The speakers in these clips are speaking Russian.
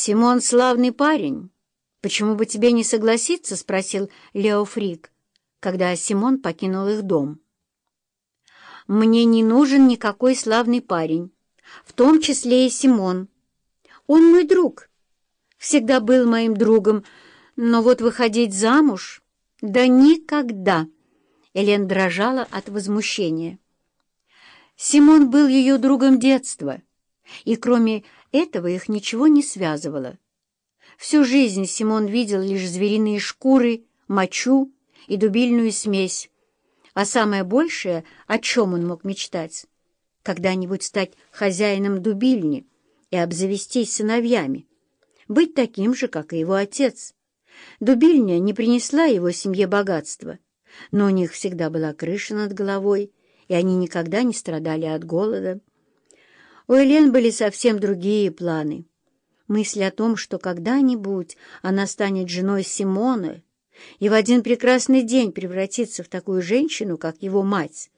«Симон славный парень. Почему бы тебе не согласиться?» — спросил Лео Фрик, когда Симон покинул их дом. «Мне не нужен никакой славный парень, в том числе и Симон. Он мой друг, всегда был моим другом, но вот выходить замуж... Да никогда!» Элен дрожала от возмущения. Симон был ее другом детства, и кроме этого их ничего не связывало. Всю жизнь Симон видел лишь звериные шкуры, мочу и дубильную смесь, а самое большее, о чем он мог мечтать, когда-нибудь стать хозяином дубильни и обзавестись сыновьями, быть таким же, как и его отец. Дубильня не принесла его семье богатства, но у них всегда была крыша над головой, и они никогда не страдали от голода. У Элен были совсем другие планы. Мысль о том, что когда-нибудь она станет женой Симона и в один прекрасный день превратится в такую женщину, как его мать,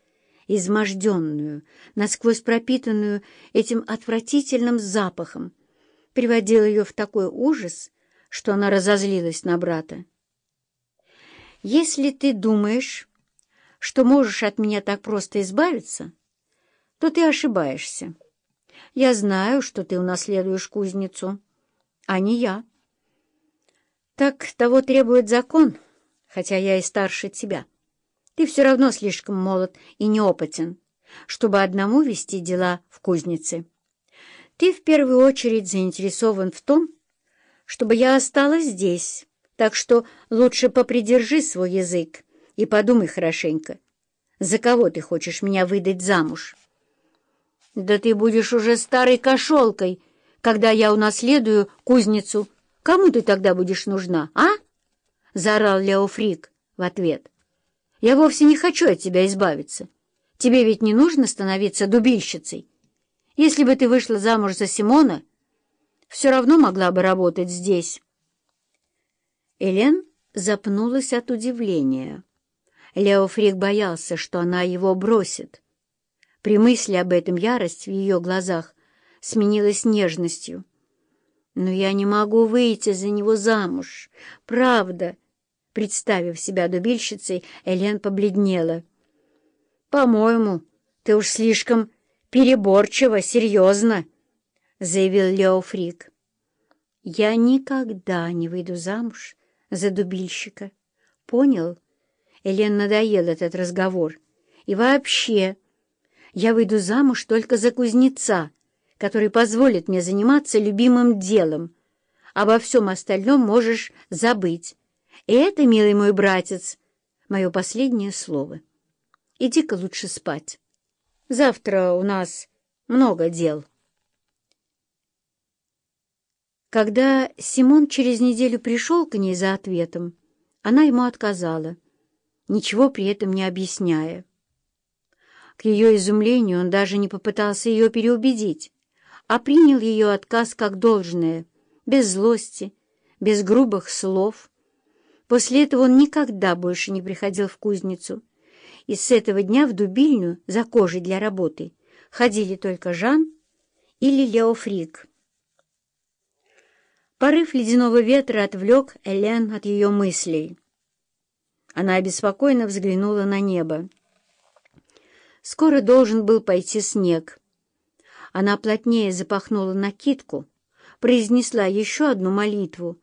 изможденную, насквозь пропитанную этим отвратительным запахом, приводила ее в такой ужас, что она разозлилась на брата. «Если ты думаешь, что можешь от меня так просто избавиться, то ты ошибаешься. Я знаю, что ты унаследуешь кузницу, а не я. Так того требует закон, хотя я и старше тебя. Ты все равно слишком молод и неопытен, чтобы одному вести дела в кузнице. Ты в первую очередь заинтересован в том, чтобы я осталась здесь, так что лучше попридержи свой язык и подумай хорошенько, за кого ты хочешь меня выдать замуж. Да ты будешь уже старой кошелкой, когда я унаследую кузницу. Кому ты тогда будешь нужна, а? — заорал Лео Фрик в ответ. «Я вовсе не хочу от тебя избавиться. Тебе ведь не нужно становиться дубильщицей. Если бы ты вышла замуж за Симона, все равно могла бы работать здесь». Элен запнулась от удивления. Лео Фрик боялся, что она его бросит. При мысли об этом ярость в ее глазах сменилась нежностью. «Но я не могу выйти за него замуж. Правда!» Представив себя дубильщицей, Элен побледнела. «По-моему, ты уж слишком переборчиво, серьезно!» — заявил Лео Фрик. «Я никогда не выйду замуж за дубильщика. Понял?» Элен надоел этот разговор. «И вообще, я выйду замуж только за кузнеца, который позволит мне заниматься любимым делом. Обо всем остальном можешь забыть. И это, милый мой братец, мое последнее слово. Иди-ка лучше спать. Завтра у нас много дел». Когда Симон через неделю пришел к ней за ответом, она ему отказала, ничего при этом не объясняя. К ее изумлению он даже не попытался ее переубедить, а принял ее отказ как должное, без злости, без грубых слов. После этого он никогда больше не приходил в кузницу, и с этого дня в дубильню за кожей для работы ходили только Жан или Лео Фрик. Порыв ледяного ветра отвлек Элен от ее мыслей. Она обеспокоенно взглянула на небо. Скоро должен был пойти снег. Она плотнее запахнула накидку, произнесла еще одну молитву